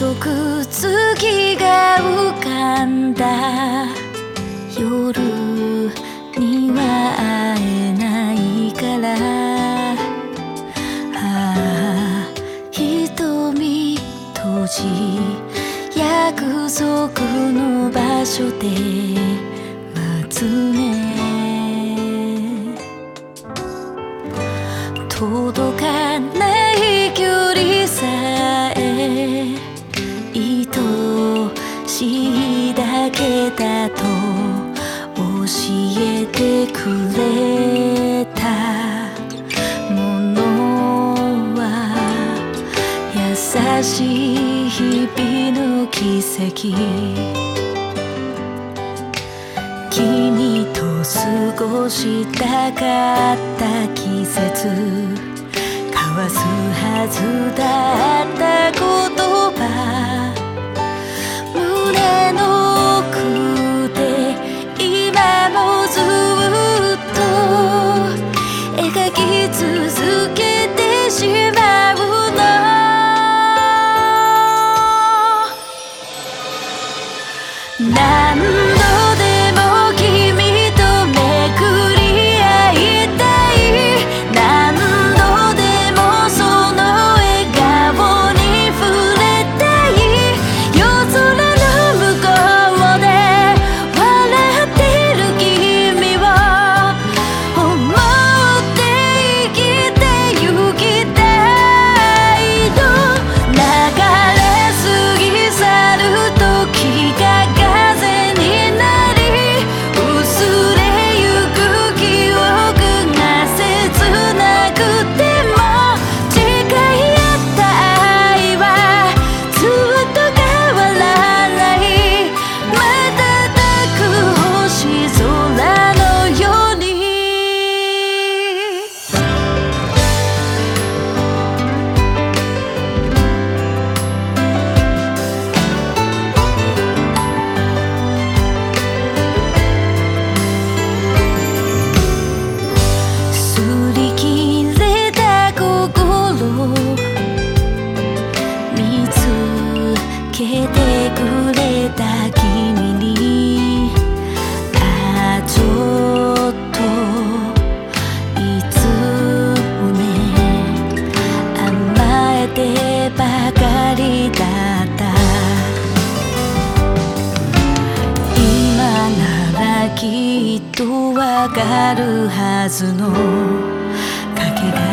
細く月が浮かんだ。夜には会えないから。ああ瞳閉じ。約束の場所で。待つねと教えてくれたものは優しい日々の奇跡。君と過ごしたかった季節交わすはずだった言葉胸の 나 わかるはずのかけが